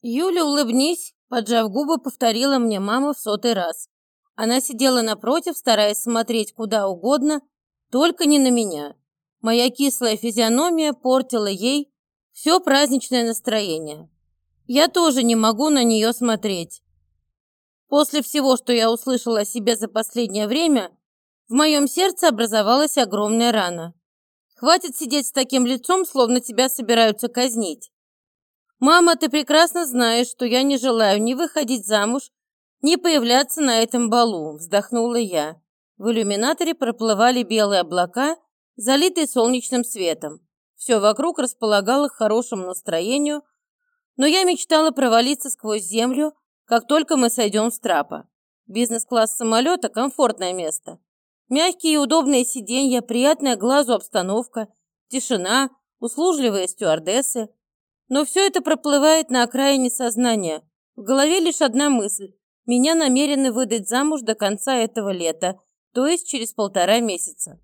Юля, улыбнись, поджав губы, повторила мне мама в сотый раз. Она сидела напротив, стараясь смотреть куда угодно, только не на меня. Моя кислая физиономия портила ей все праздничное настроение. Я тоже не могу на нее смотреть. После всего, что я услышала о себе за последнее время, в моем сердце образовалась огромная рана. Хватит сидеть с таким лицом, словно тебя собираются казнить. Мама, ты прекрасно знаешь, что я не желаю ни выходить замуж, ни появляться на этом балу, вздохнула я. В иллюминаторе проплывали белые облака, залитые солнечным светом. Все вокруг располагало к хорошему настроению, но я мечтала провалиться сквозь землю, как только мы сойдем с трапа. Бизнес-класс самолета – комфортное место. Мягкие и удобные сиденья, приятная глазу обстановка, тишина, услужливые стюардессы. Но все это проплывает на окраине сознания. В голове лишь одна мысль. Меня намерены выдать замуж до конца этого лета, то есть через полтора месяца.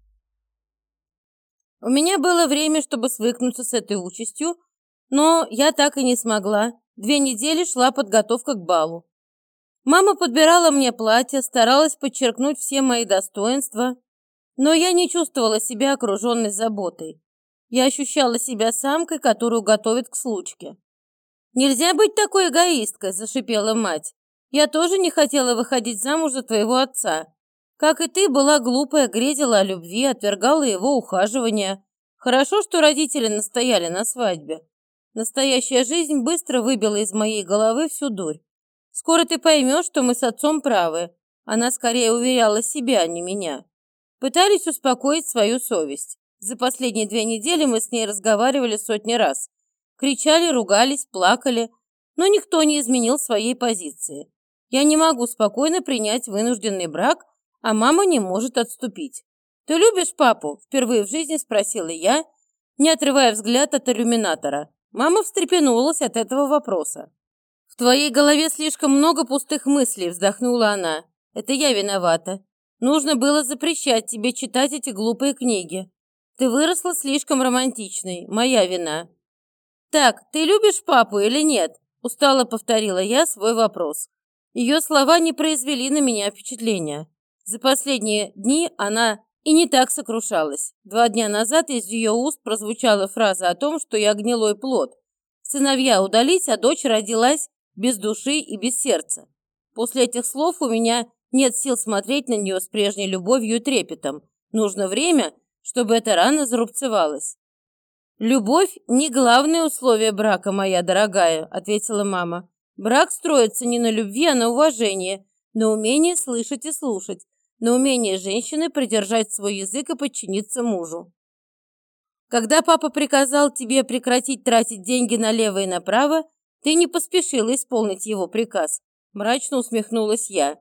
У меня было время, чтобы свыкнуться с этой участью, но я так и не смогла. Две недели шла подготовка к балу. Мама подбирала мне платье, старалась подчеркнуть все мои достоинства, но я не чувствовала себя окруженной заботой. Я ощущала себя самкой, которую готовят к случке. «Нельзя быть такой эгоисткой», – зашипела мать. «Я тоже не хотела выходить замуж за твоего отца. Как и ты, была глупая, грезила о любви, отвергала его ухаживания. Хорошо, что родители настояли на свадьбе. Настоящая жизнь быстро выбила из моей головы всю дурь. Скоро ты поймешь, что мы с отцом правы. Она скорее уверяла себя, а не меня. Пытались успокоить свою совесть. За последние две недели мы с ней разговаривали сотни раз. Кричали, ругались, плакали, но никто не изменил своей позиции. Я не могу спокойно принять вынужденный брак, а мама не может отступить. «Ты любишь папу?» – впервые в жизни спросила я, не отрывая взгляд от иллюминатора. Мама встрепенулась от этого вопроса. «В твоей голове слишком много пустых мыслей», – вздохнула она. «Это я виновата. Нужно было запрещать тебе читать эти глупые книги. Ты выросла слишком романтичной. Моя вина». «Так, ты любишь папу или нет?» – устало повторила я свой вопрос. Ее слова не произвели на меня впечатления. За последние дни она и не так сокрушалась. Два дня назад из ее уст прозвучала фраза о том, что я гнилой плод. Сыновья удались, а дочь родилась без души и без сердца. После этих слов у меня нет сил смотреть на нее с прежней любовью и трепетом. Нужно время, чтобы эта рана зарубцевалась. «Любовь – не главное условие брака, моя дорогая», – ответила мама. «Брак строится не на любви, а на уважении, на умении слышать и слушать, на умении женщины придержать свой язык и подчиниться мужу. Когда папа приказал тебе прекратить тратить деньги налево и направо, ты не поспешила исполнить его приказ. Мрачно усмехнулась я.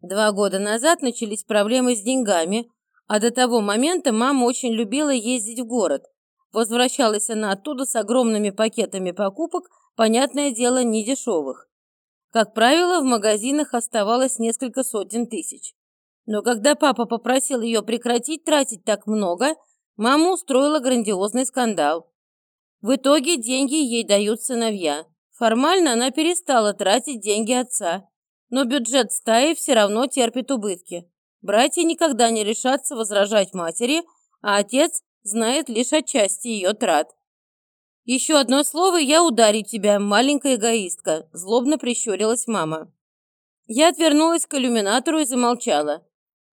Два года назад начались проблемы с деньгами, а до того момента мама очень любила ездить в город. Возвращалась она оттуда с огромными пакетами покупок, понятное дело, не дешевых. Как правило, в магазинах оставалось несколько сотен тысяч. Но когда папа попросил ее прекратить тратить так много, мама устроила грандиозный скандал. В итоге деньги ей дают сыновья. Формально она перестала тратить деньги отца, но бюджет стаи все равно терпит убытки. Братья никогда не решатся возражать матери, а отец знает лишь отчасти ее трат. «Еще одно слово, и я ударю тебя, маленькая эгоистка», – злобно прищурилась мама. Я отвернулась к иллюминатору и замолчала.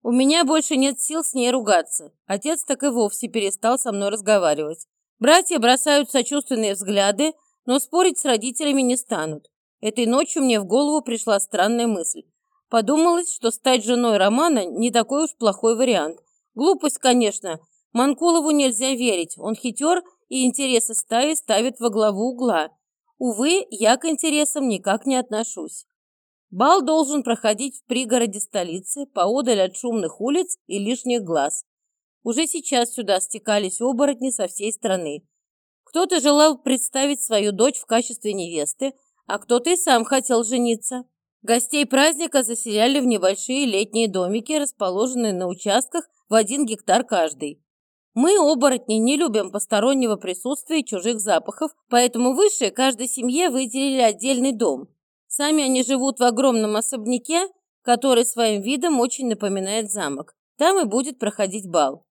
У меня больше нет сил с ней ругаться. Отец так и вовсе перестал со мной разговаривать. Братья бросают сочувственные взгляды, но спорить с родителями не станут. Этой ночью мне в голову пришла странная мысль. Подумалось, что стать женой Романа не такой уж плохой вариант. Глупость, конечно. Манкулову нельзя верить. Он хитер и интересы стаи ставит во главу угла. Увы, я к интересам никак не отношусь. Бал должен проходить в пригороде столицы, поодаль от шумных улиц и лишних глаз. Уже сейчас сюда стекались оборотни со всей страны. Кто-то желал представить свою дочь в качестве невесты, а кто-то и сам хотел жениться. Гостей праздника заселяли в небольшие летние домики, расположенные на участках в один гектар каждый. Мы, оборотни, не любим постороннего присутствия и чужих запахов, поэтому выше каждой семье выделили отдельный дом. Сами они живут в огромном особняке, который своим видом очень напоминает замок. Там и будет проходить бал.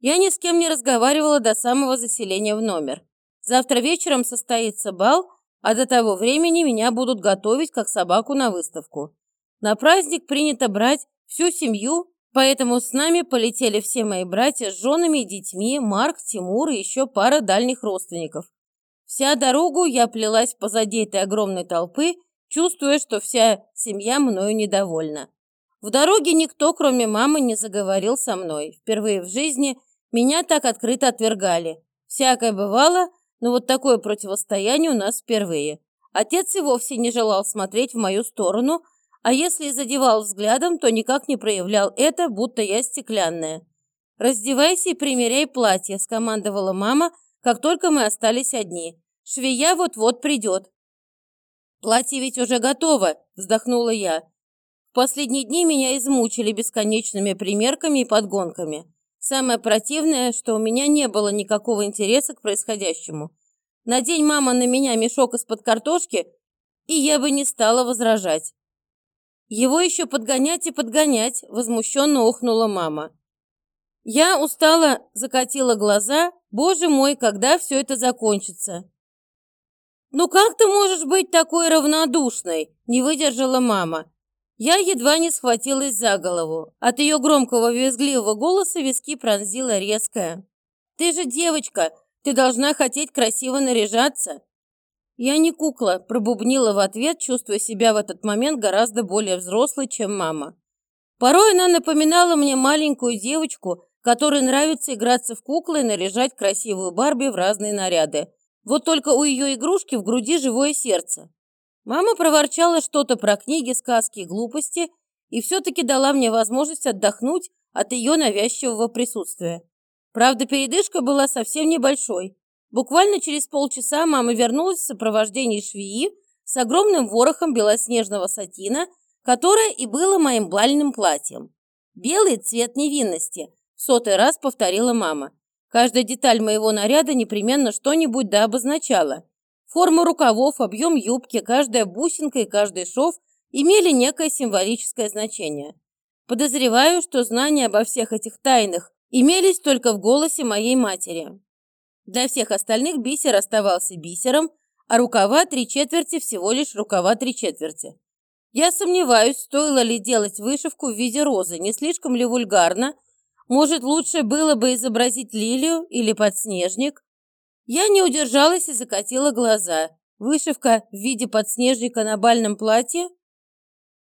Я ни с кем не разговаривала до самого заселения в номер. Завтра вечером состоится бал, а до того времени меня будут готовить как собаку на выставку. На праздник принято брать всю семью, поэтому с нами полетели все мои братья с женами и детьми, Марк, Тимур и еще пара дальних родственников. Вся дорогу я плелась позади этой огромной толпы, чувствуя, что вся семья мною недовольна. В дороге никто, кроме мамы, не заговорил со мной. Впервые в жизни меня так открыто отвергали. Всякое бывало, но вот такое противостояние у нас впервые. Отец и вовсе не желал смотреть в мою сторону, а если и задевал взглядом, то никак не проявлял это, будто я стеклянная. «Раздевайся и примеряй платье», – скомандовала мама, как только мы остались одни. «Швея вот-вот придет». «Платье ведь уже готово», – вздохнула я. В последние дни меня измучили бесконечными примерками и подгонками. Самое противное, что у меня не было никакого интереса к происходящему. Надень мама на меня мешок из-под картошки, и я бы не стала возражать. Его еще подгонять и подгонять, возмущенно охнула мама. Я устала, закатила глаза. Боже мой, когда все это закончится? «Ну как ты можешь быть такой равнодушной?» – не выдержала мама. Я едва не схватилась за голову. От ее громкого визгливого голоса виски пронзила резкая. «Ты же девочка, ты должна хотеть красиво наряжаться». «Я не кукла», – пробубнила в ответ, чувствуя себя в этот момент гораздо более взрослой, чем мама. Порой она напоминала мне маленькую девочку, которой нравится играться в куклы и наряжать красивую Барби в разные наряды. Вот только у ее игрушки в груди живое сердце. Мама проворчала что-то про книги, сказки и глупости и все-таки дала мне возможность отдохнуть от ее навязчивого присутствия. Правда, передышка была совсем небольшой. Буквально через полчаса мама вернулась в сопровождении швеи с огромным ворохом белоснежного сатина, которое и было моим бальным платьем. «Белый цвет невинности», – в сотый раз повторила мама. Каждая деталь моего наряда непременно что-нибудь да обозначала. Форма рукавов, объем юбки, каждая бусинка и каждый шов имели некое символическое значение. Подозреваю, что знания обо всех этих тайнах имелись только в голосе моей матери. Для всех остальных бисер оставался бисером, а рукава три четверти всего лишь рукава три четверти. Я сомневаюсь, стоило ли делать вышивку в виде розы, не слишком ли вульгарно. Может, лучше было бы изобразить лилию или подснежник? Я не удержалась и закатила глаза. Вышивка в виде подснежника на бальном платье?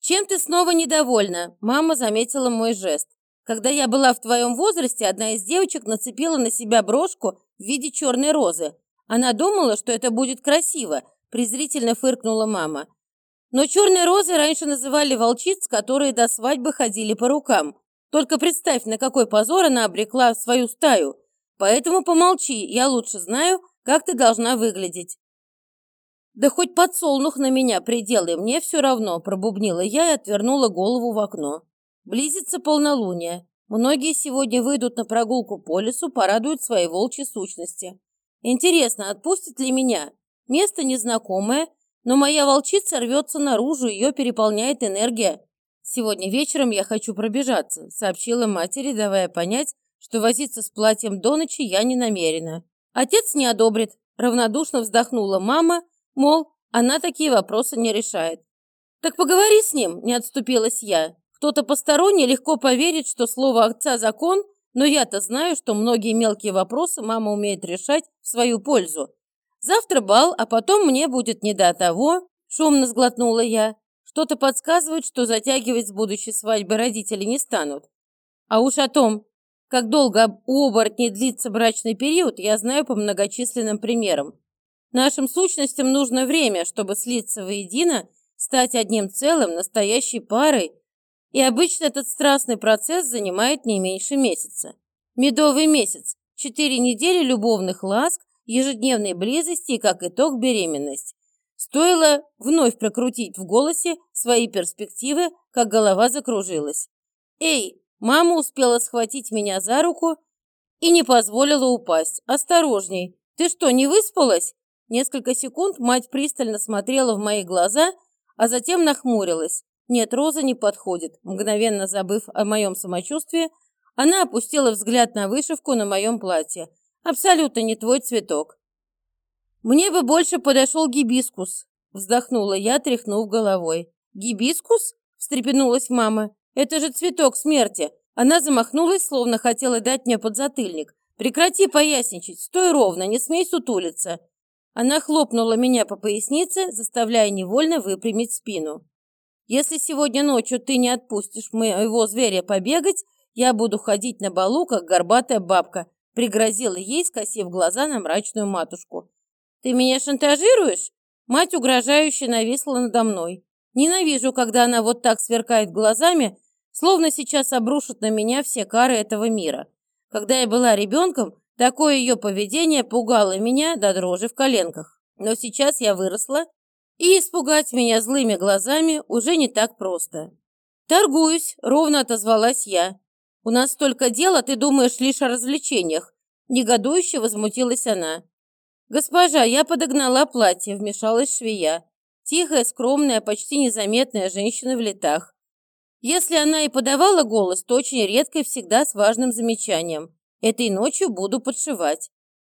Чем ты снова недовольна? Мама заметила мой жест. Когда я была в твоем возрасте, одна из девочек нацепила на себя брошку в виде черной розы. Она думала, что это будет красиво, презрительно фыркнула мама. Но черной розой раньше называли волчиц, которые до свадьбы ходили по рукам. Только представь, на какой позор она обрекла свою стаю. Поэтому помолчи, я лучше знаю, как ты должна выглядеть». «Да хоть подсолнух на меня приделай, мне все равно», – пробубнила я и отвернула голову в окно. Близится полнолуние. Многие сегодня выйдут на прогулку по лесу, порадуют свои волчьи сущности. Интересно, отпустят ли меня? Место незнакомое, но моя волчица рвется наружу, ее переполняет энергия. Сегодня вечером я хочу пробежаться, сообщила матери, давая понять, что возиться с платьем до ночи я не намерена. Отец не одобрит. Равнодушно вздохнула мама, мол, она такие вопросы не решает. Так поговори с ним, не отступилась я. Кто-то посторонний легко поверит, что слово отца закон, но я-то знаю, что многие мелкие вопросы мама умеет решать в свою пользу. Завтра бал, а потом мне будет не до того, шумно сглотнула я. Что-то подсказывает, что затягивать с будущей свадьбы родители не станут. А уж о том, как долго у оборотней длится брачный период, я знаю по многочисленным примерам. Нашим сущностям нужно время, чтобы слиться воедино, стать одним целым, настоящей парой, и обычно этот страстный процесс занимает не меньше месяца. Медовый месяц, четыре недели любовных ласк, ежедневной близости и, как итог, беременность. Стоило вновь прокрутить в голосе свои перспективы, как голова закружилась. «Эй, Мама успела схватить меня за руку и не позволила упасть. «Осторожней! Ты что, не выспалась?» Несколько секунд мать пристально смотрела в мои глаза, а затем нахмурилась. Нет, Роза не подходит. Мгновенно забыв о моем самочувствии, она опустила взгляд на вышивку на моем платье. Абсолютно не твой цветок. Мне бы больше подошел гибискус, вздохнула я, тряхнув головой. Гибискус? встрепенулась мама. Это же цветок смерти. Она замахнулась, словно хотела дать мне подзатыльник. Прекрати поясничать, стой ровно, не смей сутулиться. Она хлопнула меня по пояснице, заставляя невольно выпрямить спину. Если сегодня ночью ты не отпустишь моего зверя побегать, я буду ходить на балу, как горбатая бабка, пригрозила ей, скосив глаза на мрачную матушку. Ты меня шантажируешь? Мать угрожающе нависла надо мной. Ненавижу, когда она вот так сверкает глазами, словно сейчас обрушит на меня все кары этого мира. Когда я была ребенком, такое ее поведение пугало меня до дрожи в коленках. Но сейчас я выросла и испугать меня злыми глазами уже не так просто. «Торгуюсь», — ровно отозвалась я. «У нас столько дел, а ты думаешь лишь о развлечениях», — негодующе возмутилась она. «Госпожа, я подогнала платье», — вмешалась швея. Тихая, скромная, почти незаметная женщина в летах. Если она и подавала голос, то очень редко и всегда с важным замечанием. «Этой ночью буду подшивать».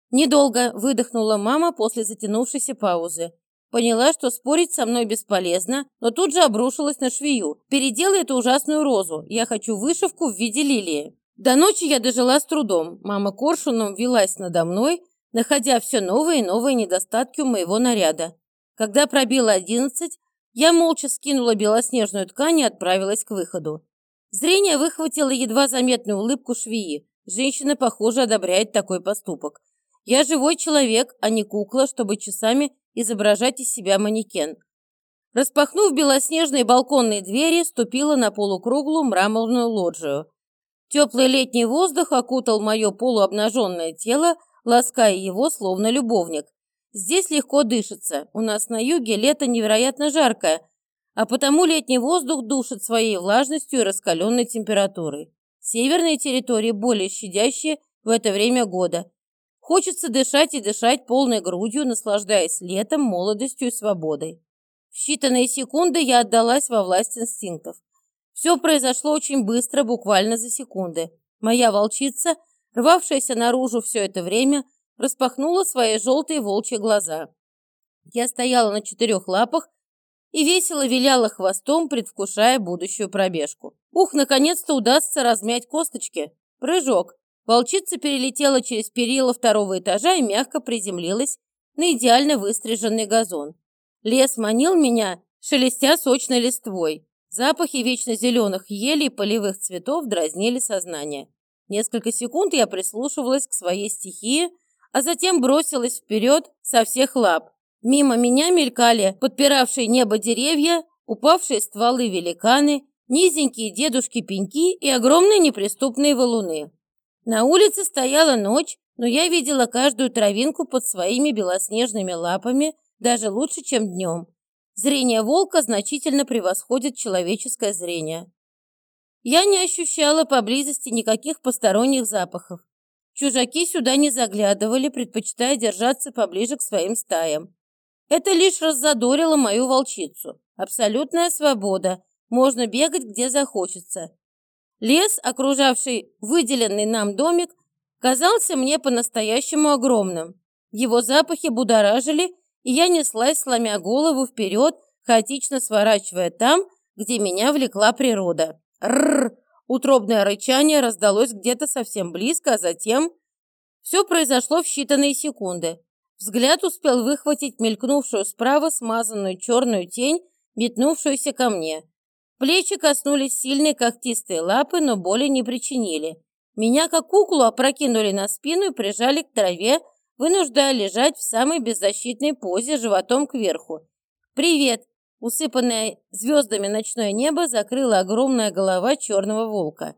Недолго выдохнула мама после затянувшейся паузы. Поняла, что спорить со мной бесполезно, но тут же обрушилась на швею. «Переделай эту ужасную розу. Я хочу вышивку в виде лилии». До ночи я дожила с трудом. Мама коршуном велась надо мной, находя все новые и новые недостатки у моего наряда. Когда пробило одиннадцать, я молча скинула белоснежную ткань и отправилась к выходу. Зрение выхватило едва заметную улыбку швеи. Женщина, похоже, одобряет такой поступок. Я живой человек, а не кукла, чтобы часами изображать из себя манекен. Распахнув белоснежные балконные двери, ступила на полукруглую мраморную лоджию. Теплый летний воздух окутал мое полуобнаженное тело, лаская его, словно любовник. Здесь легко дышится. У нас на юге лето невероятно жаркое, а потому летний воздух душит своей влажностью и раскаленной температурой. Северные территории более щадящие в это время года, Хочется дышать и дышать полной грудью, наслаждаясь летом, молодостью и свободой. В считанные секунды я отдалась во власть инстинктов. Все произошло очень быстро, буквально за секунды. Моя волчица, рвавшаяся наружу все это время, распахнула свои желтые волчьи глаза. Я стояла на четырех лапах и весело виляла хвостом, предвкушая будущую пробежку. Ух, наконец-то удастся размять косточки. Прыжок. Волчица перелетела через перила второго этажа и мягко приземлилась на идеально выстриженный газон. Лес манил меня, шелестя сочной листвой. Запахи вечно зеленых елей и полевых цветов дразнили сознание. Несколько секунд я прислушивалась к своей стихии, а затем бросилась вперед со всех лап. Мимо меня мелькали подпиравшие небо деревья, упавшие стволы великаны, низенькие дедушки-пеньки и огромные неприступные валуны. На улице стояла ночь, но я видела каждую травинку под своими белоснежными лапами даже лучше, чем днем. Зрение волка значительно превосходит человеческое зрение. Я не ощущала поблизости никаких посторонних запахов. Чужаки сюда не заглядывали, предпочитая держаться поближе к своим стаям. Это лишь раззадорило мою волчицу. Абсолютная свобода. Можно бегать, где захочется. Лес, окружавший выделенный нам домик, казался мне по-настоящему огромным. Его запахи будоражили, и я неслась, сломя голову вперед, хаотично сворачивая там, где меня влекла природа. Рррр! Утробное рычание раздалось где-то совсем близко, а затем... Все произошло в считанные секунды. Взгляд успел выхватить мелькнувшую справа смазанную черную тень, метнувшуюся ко мне. Плечи коснулись сильные когтистые лапы, но боли не причинили. Меня, как куклу, опрокинули на спину и прижали к траве, вынуждая лежать в самой беззащитной позе животом кверху. «Привет!» Усыпанное звездами ночное небо закрыла огромная голова черного волка.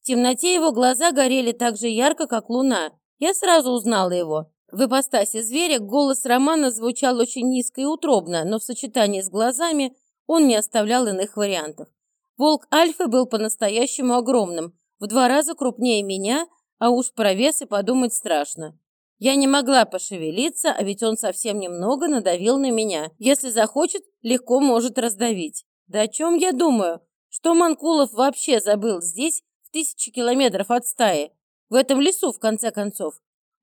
В темноте его глаза горели так же ярко, как луна. Я сразу узнала его. В ипостаси зверя голос Романа звучал очень низко и утробно, но в сочетании с глазами он не оставлял иных вариантов. Волк Альфы был по-настоящему огромным, в два раза крупнее меня, а уж про вес и подумать страшно. Я не могла пошевелиться, а ведь он совсем немного надавил на меня. Если захочет, легко может раздавить. Да о чем я думаю? Что Манкулов вообще забыл здесь, в тысячи километров от стаи? В этом лесу, в конце концов.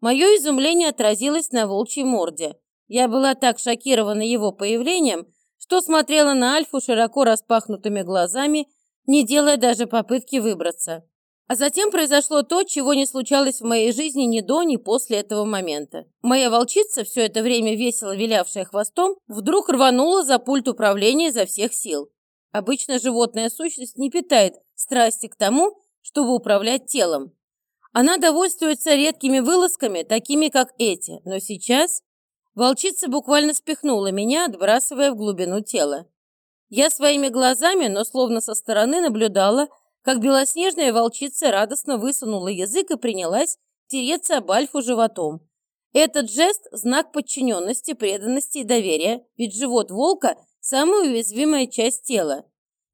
Мое изумление отразилось на волчьей морде. Я была так шокирована его появлением, что смотрела на Альфу широко распахнутыми глазами, не делая даже попытки выбраться. А затем произошло то, чего не случалось в моей жизни ни до, ни после этого момента. Моя волчица, все это время весело вилявшая хвостом, вдруг рванула за пульт управления изо всех сил. Обычно животная сущность не питает страсти к тому, чтобы управлять телом. Она довольствуется редкими вылазками, такими как эти, но сейчас волчица буквально спихнула меня, отбрасывая в глубину тела. Я своими глазами, но словно со стороны наблюдала, как белоснежная волчица радостно высунула язык и принялась тереться об Альфу животом. Этот жест – знак подчиненности, преданности и доверия, ведь живот волка – самая уязвимая часть тела.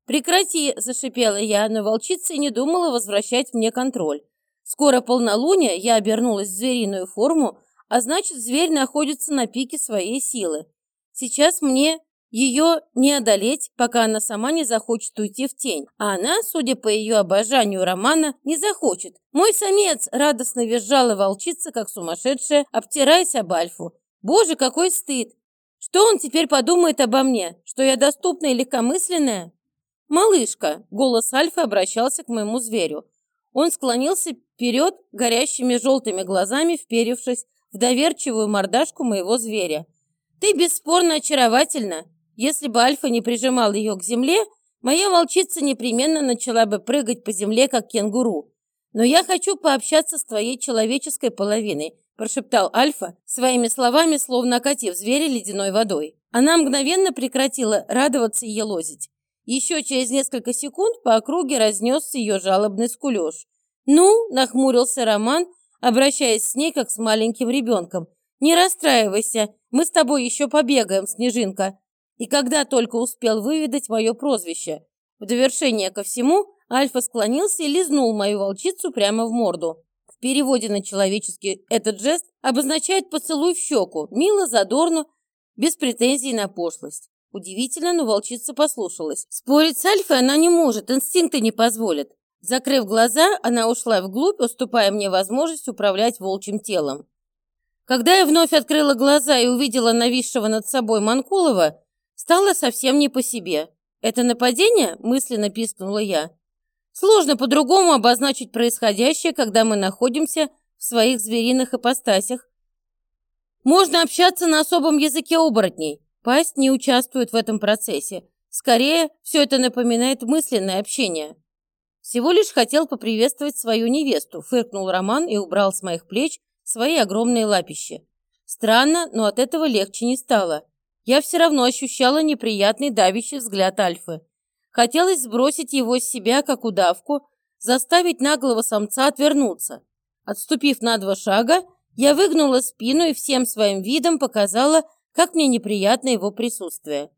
«Прекрати!» – зашипела я, но волчица не думала возвращать мне контроль. Скоро полнолуние, я обернулась в звериную форму, а значит, зверь находится на пике своей силы. Сейчас мне ее не одолеть, пока она сама не захочет уйти в тень. А она, судя по ее обожанию романа, не захочет. «Мой самец!» – радостно визжала волчица, как сумасшедшая, обтираясь об Альфу. «Боже, какой стыд! Что он теперь подумает обо мне? Что я доступна и легкомысленная?» «Малышка!» – голос Альфы обращался к моему зверю. Он склонился вперед, горящими желтыми глазами вперившись в доверчивую мордашку моего зверя. «Ты бесспорно очаровательна. Если бы Альфа не прижимал ее к земле, моя волчица непременно начала бы прыгать по земле, как кенгуру. Но я хочу пообщаться с твоей человеческой половиной, прошептал Альфа, своими словами словно окатив зверя ледяной водой. Она мгновенно прекратила радоваться и елозить. Еще через несколько секунд по округе разнесся ее жалобный скулеж. «Ну?» – нахмурился Роман, обращаясь с ней, как с маленьким ребенком. «Не расстраивайся, мы с тобой еще побегаем, Снежинка и когда только успел выведать мое прозвище. В довершение ко всему Альфа склонился и лизнул мою волчицу прямо в морду. В переводе на человеческий этот жест обозначает поцелуй в щеку, мило, задорно, без претензий на пошлость. Удивительно, но волчица послушалась. Спорить с Альфой она не может, инстинкты не позволят. Закрыв глаза, она ушла вглубь, уступая мне возможность управлять волчьим телом. Когда я вновь открыла глаза и увидела нависшего над собой Манкулова, Стало совсем не по себе. «Это нападение?» – мысленно пискнула я. Сложно по-другому обозначить происходящее, когда мы находимся в своих звериных ипостасях. Можно общаться на особом языке оборотней. Пасть не участвует в этом процессе. Скорее, все это напоминает мысленное общение. Всего лишь хотел поприветствовать свою невесту, фыркнул Роман и убрал с моих плеч свои огромные лапища. Странно, но от этого легче не стало я все равно ощущала неприятный давящий взгляд Альфы. Хотелось сбросить его с себя, как удавку, заставить наглого самца отвернуться. Отступив на два шага, я выгнула спину и всем своим видом показала, как мне неприятно его присутствие.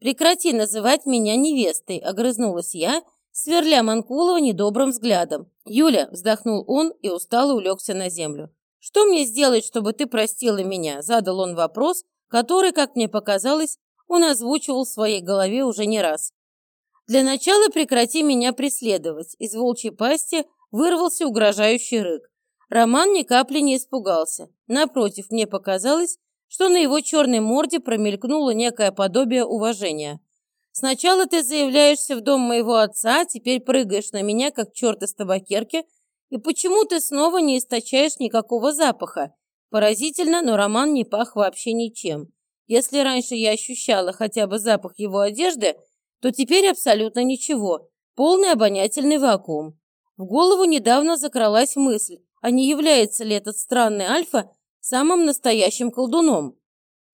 «Прекрати называть меня невестой», — огрызнулась я, сверля Манкулова недобрым взглядом. «Юля», — вздохнул он и устало улегся на землю. «Что мне сделать, чтобы ты простила меня?» — задал он вопрос, который, как мне показалось, он озвучивал в своей голове уже не раз. Для начала прекрати меня преследовать. Из волчьей пасти вырвался угрожающий рык. Роман ни капли не испугался. Напротив, мне показалось, что на его черной морде промелькнуло некое подобие уважения. Сначала ты заявляешься в дом моего отца, теперь прыгаешь на меня, как черт из табакерки, и почему ты снова не источаешь никакого запаха? Поразительно, но Роман не пах вообще ничем. Если раньше я ощущала хотя бы запах его одежды, то теперь абсолютно ничего. Полный обонятельный вакуум. В голову недавно закралась мысль, а не является ли этот странный Альфа самым настоящим колдуном?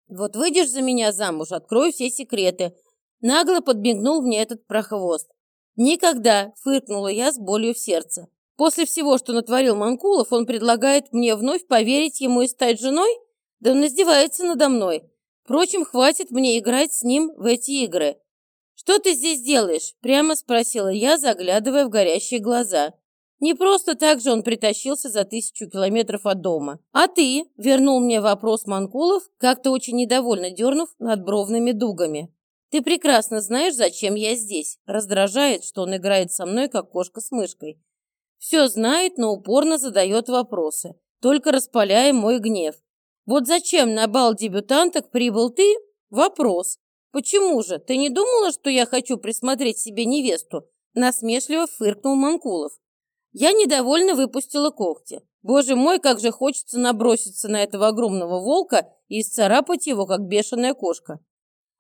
Вот выйдешь за меня замуж, открою все секреты. Нагло подмигнул мне этот прохвост. Никогда, фыркнула я с болью в сердце. После всего, что натворил Манкулов, он предлагает мне вновь поверить ему и стать женой? Да он издевается надо мной. Впрочем, хватит мне играть с ним в эти игры. «Что ты здесь делаешь?» – прямо спросила я, заглядывая в горящие глаза. Не просто так же он притащился за тысячу километров от дома. А ты, вернул мне вопрос Манкулов, как-то очень недовольно дернув над бровными дугами. Ты прекрасно знаешь, зачем я здесь. Раздражает, что он играет со мной, как кошка с мышкой. Все знает, но упорно задает вопросы, только распаляя мой гнев. Вот зачем на бал дебютанток прибыл ты? Вопрос. Почему же? Ты не думала, что я хочу присмотреть себе невесту? Насмешливо фыркнул Манкулов. Я недовольно выпустила когти. Боже мой, как же хочется наброситься на этого огромного волка и исцарапать его, как бешеная кошка.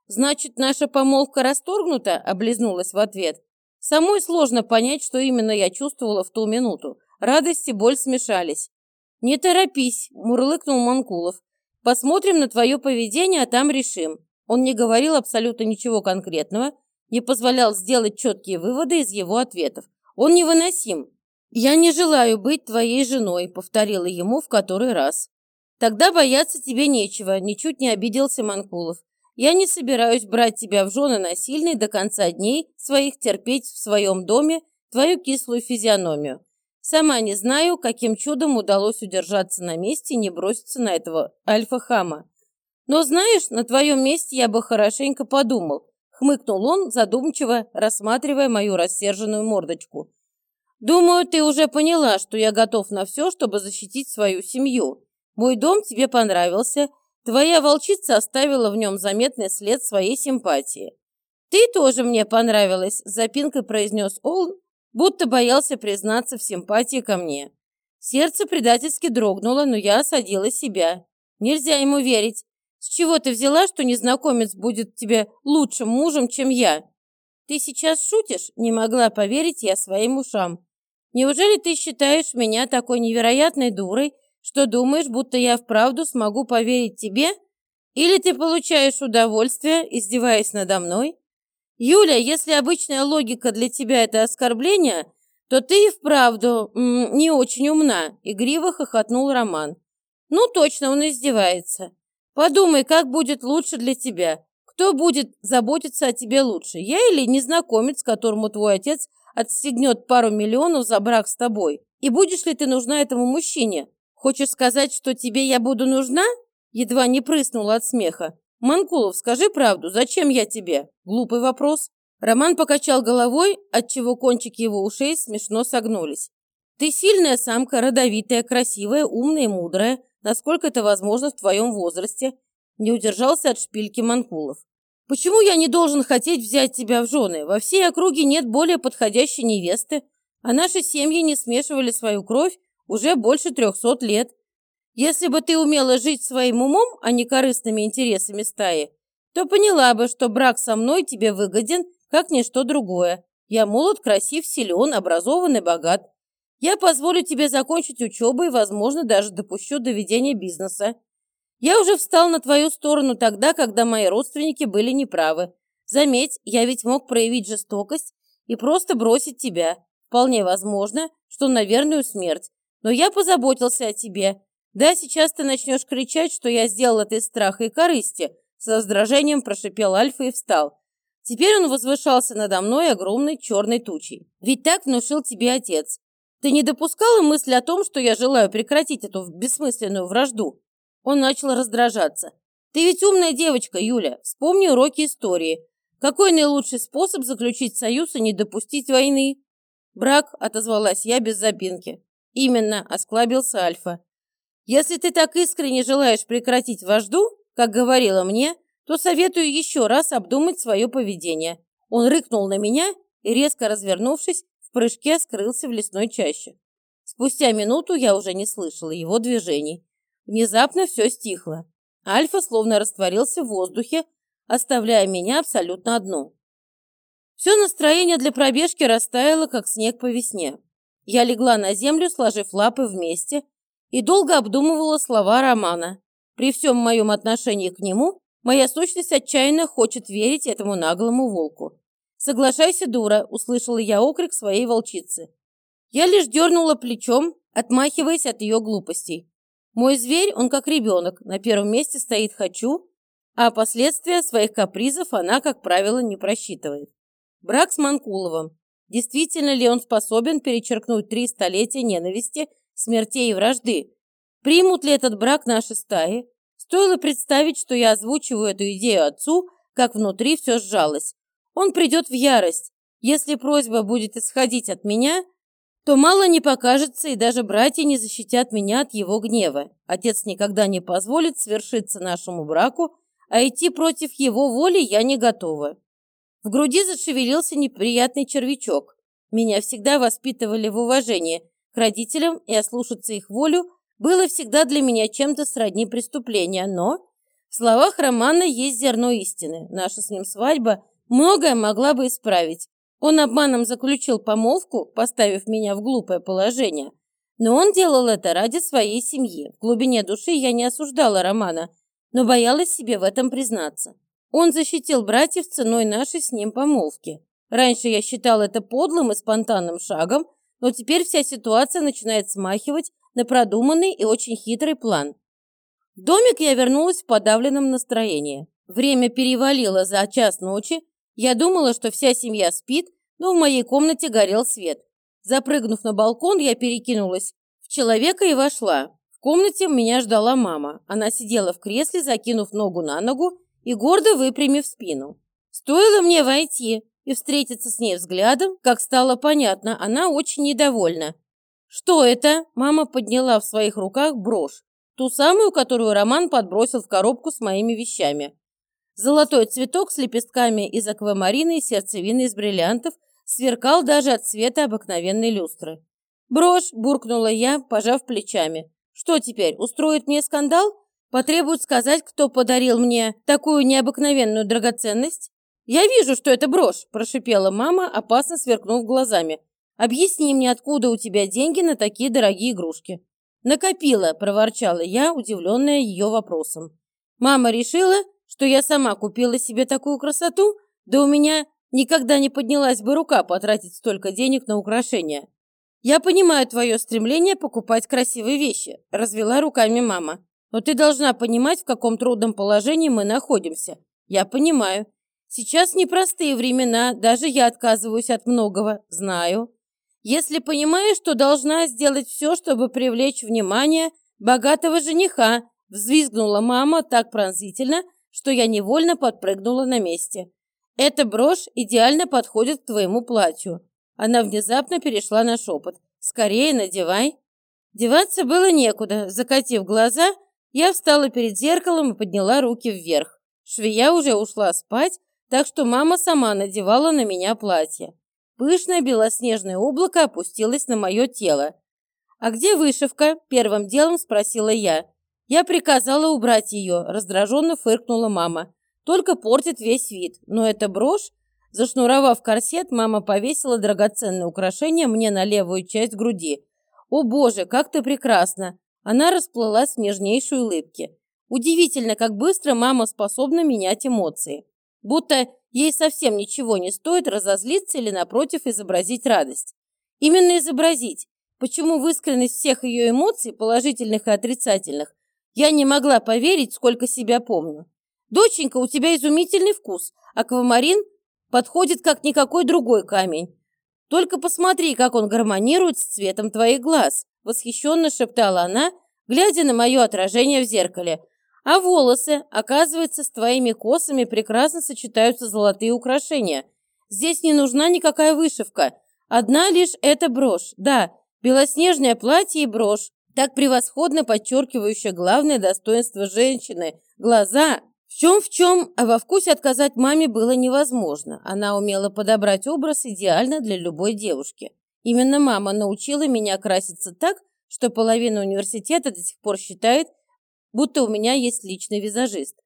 «Значит, наша помолвка расторгнута?» – облизнулась в ответ. Самой сложно понять, что именно я чувствовала в ту минуту. Радость и боль смешались. «Не торопись», – мурлыкнул Манкулов. «Посмотрим на твое поведение, а там решим». Он не говорил абсолютно ничего конкретного, не позволял сделать четкие выводы из его ответов. Он невыносим. «Я не желаю быть твоей женой», — повторила ему в который раз. «Тогда бояться тебе нечего», — ничуть не обиделся Манкулов. Я не собираюсь брать тебя в жены насильно до конца дней своих терпеть в своем доме твою кислую физиономию. Сама не знаю, каким чудом удалось удержаться на месте и не броситься на этого альфа-хама. Но знаешь, на твоем месте я бы хорошенько подумал, хмыкнул он, задумчиво рассматривая мою рассерженную мордочку. Думаю, ты уже поняла, что я готов на все, чтобы защитить свою семью. Мой дом тебе понравился, Твоя волчица оставила в нем заметный след своей симпатии. Ты тоже мне понравилась, запинкой произнес он, будто боялся признаться в симпатии ко мне. Сердце предательски дрогнуло, но я осадила себя. Нельзя ему верить. С чего ты взяла, что незнакомец будет тебе лучшим мужем, чем я? Ты сейчас шутишь? Не могла поверить я своим ушам. Неужели ты считаешь меня такой невероятной дурой, что думаешь, будто я вправду смогу поверить тебе? Или ты получаешь удовольствие, издеваясь надо мной? Юля, если обычная логика для тебя это оскорбление, то ты и вправду м, не очень умна, игриво хохотнул Роман. Ну, точно, он издевается. Подумай, как будет лучше для тебя. Кто будет заботиться о тебе лучше, я или незнакомец, которому твой отец отстегнет пару миллионов за брак с тобой? И будешь ли ты нужна этому мужчине? Хочешь сказать, что тебе я буду нужна? Едва не прыснула от смеха. Манкулов, скажи правду, зачем я тебе? Глупый вопрос. Роман покачал головой, отчего кончики его ушей смешно согнулись. Ты сильная самка, родовитая, красивая, умная и мудрая, насколько это возможно в твоем возрасте. Не удержался от шпильки Манкулов. Почему я не должен хотеть взять тебя в жены? Во всей округе нет более подходящей невесты, а наши семьи не смешивали свою кровь уже больше трехсот лет. Если бы ты умела жить своим умом, а не корыстными интересами стаи, то поняла бы, что брак со мной тебе выгоден, как ничто другое. Я молод, красив, силен, образован и богат. Я позволю тебе закончить учебу и, возможно, даже допущу до ведения бизнеса. Я уже встал на твою сторону тогда, когда мои родственники были неправы. Заметь, я ведь мог проявить жестокость и просто бросить тебя. Вполне возможно, что на верную смерть. Но я позаботился о тебе. Да, сейчас ты начнешь кричать, что я сделал это из страха и корысти. С раздражением прошипел Альфа и встал. Теперь он возвышался надо мной огромной черной тучей. Ведь так внушил тебе отец. Ты не допускала мысли о том, что я желаю прекратить эту бессмысленную вражду? Он начал раздражаться. Ты ведь умная девочка, Юля. Вспомни уроки истории. Какой наилучший способ заключить союз и не допустить войны? Брак, отозвалась я без запинки. «Именно», – осклабился Альфа. «Если ты так искренне желаешь прекратить вожду, как говорила мне, то советую еще раз обдумать свое поведение». Он рыкнул на меня и, резко развернувшись, в прыжке скрылся в лесной чаще. Спустя минуту я уже не слышала его движений. Внезапно все стихло. Альфа словно растворился в воздухе, оставляя меня абсолютно одну. Все настроение для пробежки растаяло, как снег по весне. Я легла на землю, сложив лапы вместе, и долго обдумывала слова Романа. При всем моем отношении к нему, моя сущность отчаянно хочет верить этому наглому волку. «Соглашайся, дура!» – услышала я окрик своей волчицы. Я лишь дернула плечом, отмахиваясь от ее глупостей. Мой зверь, он как ребенок, на первом месте стоит «хочу», а последствия своих капризов она, как правило, не просчитывает. Брак с Манкуловым. Действительно ли он способен перечеркнуть три столетия ненависти, смертей и вражды? Примут ли этот брак наши стаи? Стоило представить, что я озвучиваю эту идею отцу, как внутри все сжалось. Он придет в ярость. Если просьба будет исходить от меня, то мало не покажется, и даже братья не защитят меня от его гнева. Отец никогда не позволит свершиться нашему браку, а идти против его воли я не готова. В груди зашевелился неприятный червячок. Меня всегда воспитывали в уважении к родителям, и ослушаться их волю было всегда для меня чем-то сродни преступления, но в словах Романа есть зерно истины. Наша с ним свадьба многое могла бы исправить. Он обманом заключил помолвку, поставив меня в глупое положение. Но он делал это ради своей семьи. В глубине души я не осуждала Романа, но боялась себе в этом признаться. Он защитил братьев ценой нашей с ним помолвки. Раньше я считал это подлым и спонтанным шагом, но теперь вся ситуация начинает смахивать на продуманный и очень хитрый план. В домик я вернулась в подавленном настроении. Время перевалило за час ночи. Я думала, что вся семья спит, но в моей комнате горел свет. Запрыгнув на балкон, я перекинулась в человека и вошла. В комнате меня ждала мама. Она сидела в кресле, закинув ногу на ногу и гордо выпрямив спину. Стоило мне войти и встретиться с ней взглядом, как стало понятно, она очень недовольна. «Что это?» – мама подняла в своих руках брошь, ту самую, которую Роман подбросил в коробку с моими вещами. Золотой цветок с лепестками из аквамарина и сердцевины из бриллиантов сверкал даже от цвета обыкновенной люстры. «Брошь!» – буркнула я, пожав плечами. «Что теперь, устроит мне скандал? Потребует сказать, кто подарил мне такую необыкновенную драгоценность? Я вижу, что это брошь, прошипела мама, опасно сверкнув глазами. Объясни мне, откуда у тебя деньги на такие дорогие игрушки. Накопила, проворчала я, удивленная ее вопросом. Мама решила, что я сама купила себе такую красоту, да у меня никогда не поднялась бы рука потратить столько денег на украшения. Я понимаю твое стремление покупать красивые вещи, развела руками мама. Но ты должна понимать, в каком трудном положении мы находимся. Я понимаю. Сейчас непростые времена, даже я отказываюсь от многого, знаю. Если понимаешь, что должна сделать все, чтобы привлечь внимание богатого жениха, взвизгнула мама так пронзительно, что я невольно подпрыгнула на месте. Эта брошь идеально подходит к твоему платью. Она внезапно перешла на шепот. Скорее надевай. Деваться было некуда. Закатив глаза, я встала перед зеркалом и подняла руки вверх. Швея уже ушла спать, так что мама сама надевала на меня платье. Пышное белоснежное облако опустилось на мое тело. «А где вышивка?» – первым делом спросила я. Я приказала убрать ее, раздраженно фыркнула мама. Только портит весь вид. Но эта брошь... Зашнуровав корсет, мама повесила драгоценное украшение мне на левую часть груди. «О боже, как ты прекрасна! Она расплылась в нежнейшей улыбке. Удивительно, как быстро мама способна менять эмоции. Будто ей совсем ничего не стоит разозлиться или, напротив, изобразить радость. Именно изобразить. Почему в искренность всех ее эмоций, положительных и отрицательных, я не могла поверить, сколько себя помню. «Доченька, у тебя изумительный вкус. Аквамарин подходит, как никакой другой камень. Только посмотри, как он гармонирует с цветом твоих глаз восхищенно шептала она, глядя на мое отражение в зеркале. А волосы, оказывается, с твоими косами прекрасно сочетаются золотые украшения. Здесь не нужна никакая вышивка. Одна лишь эта брошь. Да, белоснежное платье и брошь, так превосходно подчеркивающая главное достоинство женщины – глаза. В чем в чем, а во вкусе отказать маме было невозможно. Она умела подобрать образ идеально для любой девушки. Именно мама научила меня краситься так, что половина университета до сих пор считает, будто у меня есть личный визажист.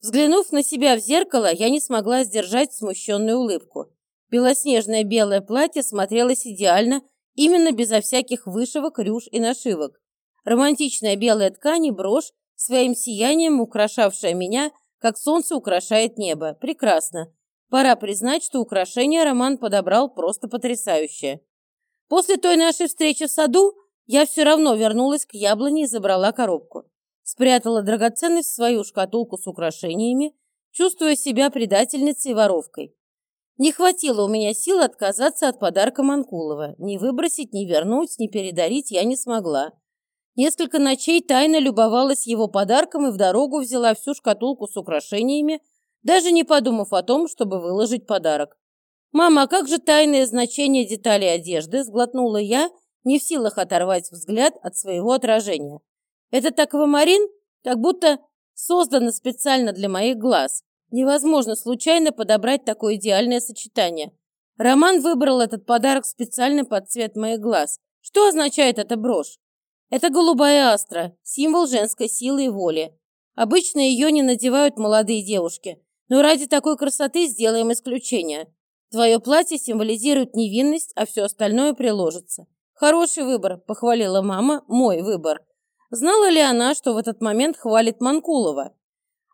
Взглянув на себя в зеркало, я не смогла сдержать смущенную улыбку. Белоснежное белое платье смотрелось идеально, именно безо всяких вышивок, рюш и нашивок. Романтичная белая ткань и брошь, своим сиянием украшавшая меня, как солнце украшает небо. Прекрасно. Пора признать, что украшение Роман подобрал просто потрясающее. После той нашей встречи в саду я все равно вернулась к яблоне и забрала коробку. Спрятала драгоценность в свою шкатулку с украшениями, чувствуя себя предательницей и воровкой. Не хватило у меня сил отказаться от подарка Манкулова. Ни выбросить, ни вернуть, ни передарить я не смогла. Несколько ночей тайно любовалась его подарком и в дорогу взяла всю шкатулку с украшениями, даже не подумав о том, чтобы выложить подарок. «Мама, а как же тайное значение деталей одежды?» – сглотнула я, не в силах оторвать взгляд от своего отражения. «Этот аквамарин как будто создано специально для моих глаз. Невозможно случайно подобрать такое идеальное сочетание. Роман выбрал этот подарок специально под цвет моих глаз. Что означает эта брошь? Это голубая астра, символ женской силы и воли. Обычно ее не надевают молодые девушки, но ради такой красоты сделаем исключение. Твое платье символизирует невинность, а все остальное приложится. Хороший выбор, похвалила мама, мой выбор. Знала ли она, что в этот момент хвалит Манкулова?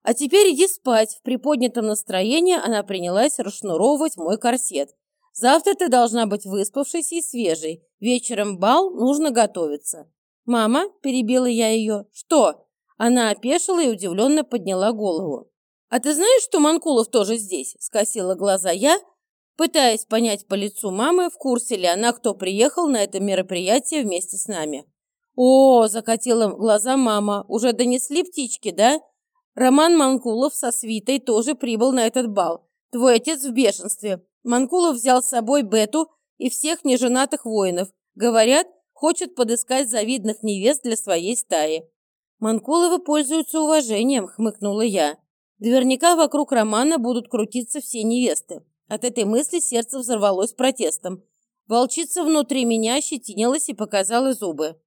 А теперь иди спать. В приподнятом настроении она принялась расшнуровывать мой корсет. Завтра ты должна быть выспавшейся и свежей. Вечером бал, нужно готовиться. «Мама?» – перебила я ее. «Что?» Она опешила и удивленно подняла голову. «А ты знаешь, что Манкулов тоже здесь?» – скосила глаза я, пытаясь понять по лицу мамы, в курсе ли она, кто приехал на это мероприятие вместе с нами. «О!» – закатила глаза мама. «Уже донесли птички, да?» Роман Манкулов со свитой тоже прибыл на этот бал. Твой отец в бешенстве. Манкулов взял с собой Бету и всех неженатых воинов. Говорят, Хочет подыскать завидных невест для своей стаи. Манкуловы пользуются уважением, хмыкнула я. Наверняка вокруг Романа будут крутиться все невесты. От этой мысли сердце взорвалось протестом. Волчица внутри меня ощетинилась и показала зубы.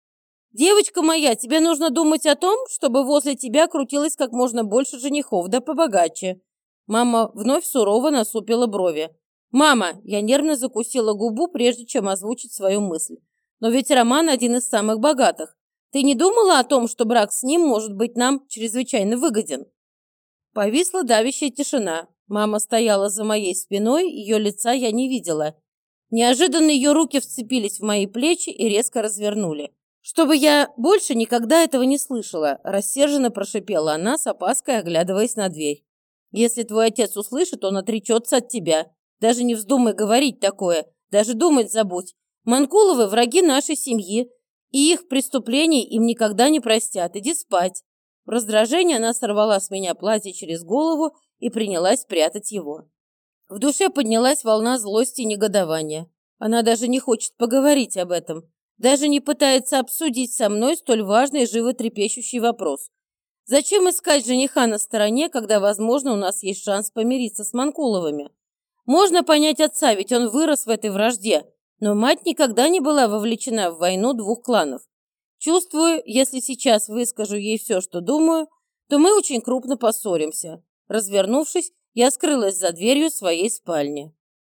«Девочка моя, тебе нужно думать о том, чтобы возле тебя крутилось как можно больше женихов, да побогаче». Мама вновь сурово насупила брови. «Мама!» Я нервно закусила губу, прежде чем озвучить свою мысль. Но ведь Роман один из самых богатых. Ты не думала о том, что брак с ним может быть нам чрезвычайно выгоден?» Повисла давящая тишина. Мама стояла за моей спиной, ее лица я не видела. Неожиданно ее руки вцепились в мои плечи и резко развернули. «Чтобы я больше никогда этого не слышала», – рассерженно прошипела она, с опаской оглядываясь на дверь. «Если твой отец услышит, он отречется от тебя. Даже не вздумай говорить такое, даже думать забудь. Манкуловы – враги нашей семьи, и их преступлений им никогда не простят. Иди спать. В раздражении она сорвала с меня платье через голову и принялась прятать его. В душе поднялась волна злости и негодования. Она даже не хочет поговорить об этом. Даже не пытается обсудить со мной столь важный и животрепещущий вопрос. Зачем искать жениха на стороне, когда, возможно, у нас есть шанс помириться с Манкуловыми? Можно понять отца, ведь он вырос в этой вражде. Но мать никогда не была вовлечена в войну двух кланов. Чувствую, если сейчас выскажу ей все, что думаю, то мы очень крупно поссоримся. Развернувшись, я скрылась за дверью своей спальни.